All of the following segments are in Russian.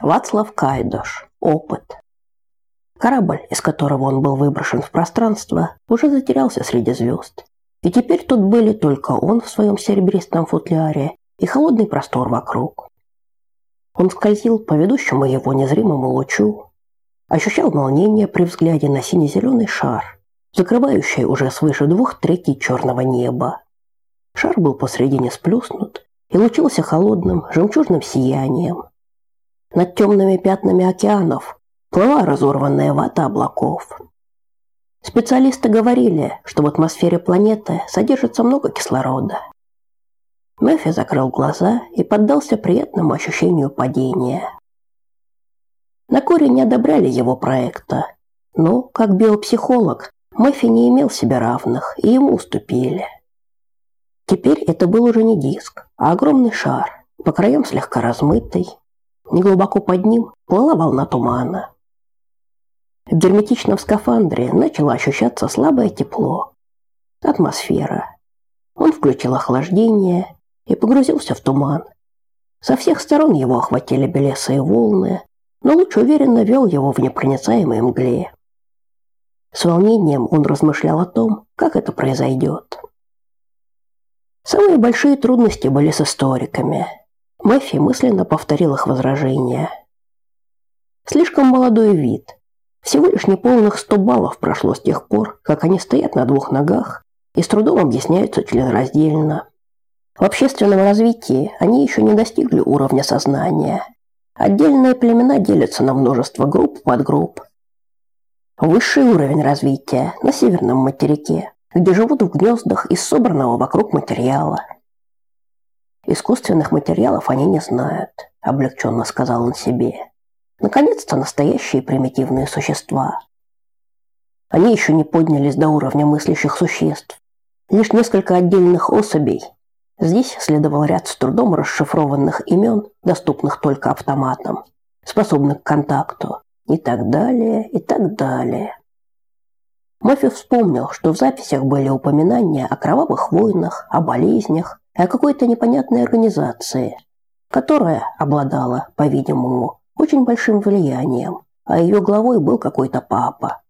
Вацлав Кайдош. Опыт. Корабль, из которого он был выброшен в пространство, уже затерялся среди звезд. И теперь тут были только он в своем серебристом футляре и холодный простор вокруг. Он скользил по ведущему его незримому лучу, ощущал волнение при взгляде на сине-зеленый шар, закрывающий уже свыше двух третей черного неба. Шар был посредине сплюснут и лучился холодным жемчужным сиянием. Над темными пятнами океанов плыла разорванная вата облаков. Специалисты говорили, что в атмосфере планеты содержится много кислорода. Мэффи закрыл глаза и поддался приятному ощущению падения. На Коре не одобряли его проекта, но, как биопсихолог, Мэффи не имел себе равных, и ему уступили. Теперь это был уже не диск, а огромный шар, по краям слегка размытый. Неглубоко под ним плыла волна тумана. В герметичном скафандре начало ощущаться слабое тепло. Атмосфера. Он включил охлаждение и погрузился в туман. Со всех сторон его охватили белесые волны, но луч уверенно вел его в непроницаемой мгле. С волнением он размышлял о том, как это произойдет. Самые большие трудности были с историками. Мэффи мысленно повторил их возражения. Слишком молодой вид. Всего лишь неполных 100 баллов прошло с тех пор, как они стоят на двух ногах и с трудом объясняются членораздельно. В общественном развитии они еще не достигли уровня сознания. Отдельные племена делятся на множество групп подгрупп. Высший уровень развития на северном материке где живут в гнездах из собранного вокруг материала. Искусственных материалов они не знают, облегченно сказал он себе. Наконец-то настоящие примитивные существа. Они еще не поднялись до уровня мыслящих существ. Лишь несколько отдельных особей. Здесь следовал ряд с трудом расшифрованных имен, доступных только автоматам, способных к контакту, и так далее, и так далее. Мафи вспомнил, что в записях были упоминания о кровавых войнах, о болезнях о какой-то непонятной организации, которая обладала, по-видимому, очень большим влиянием, а ее главой был какой-то папа.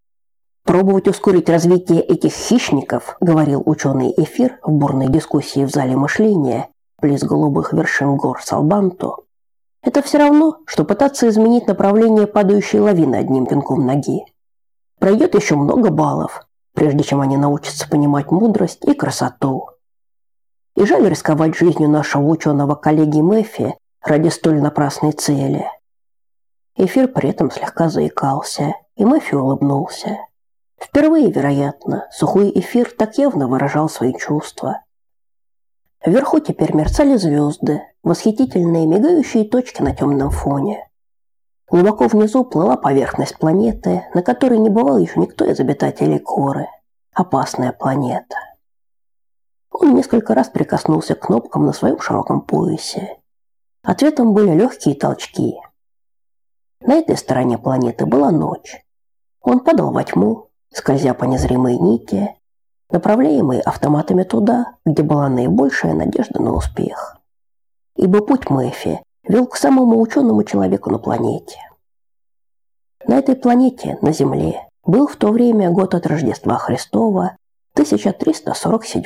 Пробовать ускорить развитие этих хищников, говорил ученый Эфир в бурной дискуссии в зале мышления близ голубых вершин гор Салбанто. Это все равно, что пытаться изменить направление падающей лавины одним пинком ноги. Пройдет еще много баллов, прежде чем они научатся понимать мудрость и красоту. И жаль рисковать жизнью нашего ученого коллеги Мэффи ради столь напрасной цели. Эфир при этом слегка заикался, и Мэффи улыбнулся. Впервые, вероятно, сухой эфир так явно выражал свои чувства. Вверху теперь мерцали звезды, восхитительные мигающие точки на темном фоне. Глубоко внизу плыла поверхность планеты, на которой не бывал еще никто из обитателей Коры. Опасная планета. Он несколько раз прикоснулся к кнопкам на своем широком поясе. Ответом были легкие толчки. На этой стороне планеты была ночь. Он падал во тьму, скользя по незримой нити, направляемый автоматами туда, где была наибольшая надежда на успех. Ибо путь Мэфи вел к самому ученому человеку на планете. На этой планете, на Земле, был в то время год от Рождества Христова, 1347.